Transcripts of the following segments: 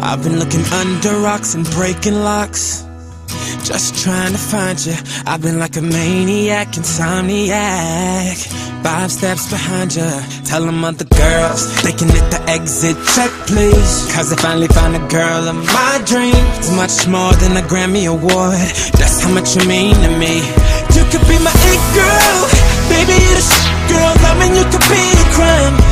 I've been looking under rocks and breaking locks. Just trying to find you. I've been like a maniac, insomniac. Five steps behind you. Tell them other girls they can hit the exit check, please. Cause I finally found a girl of my dreams. It's much more than a Grammy Award. That's how much you mean to me. You could be my it girl. Baby, you're the shit, girl. Loving you could be a crime.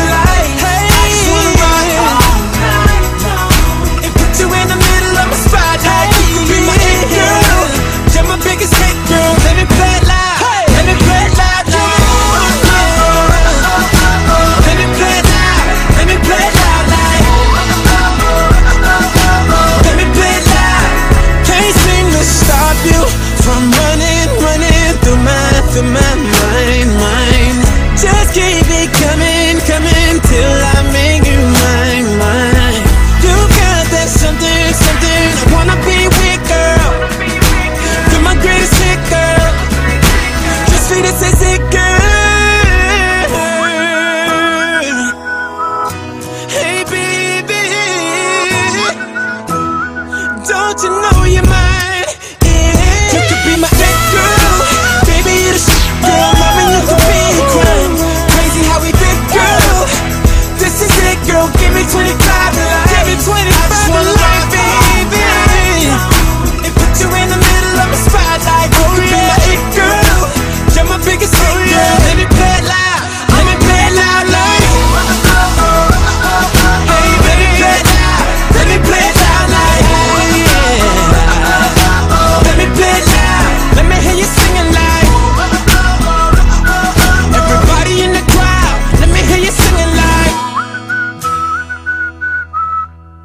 Don't you know you're mine? Yeah. You could be my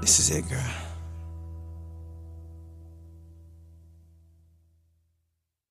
This is it, girl.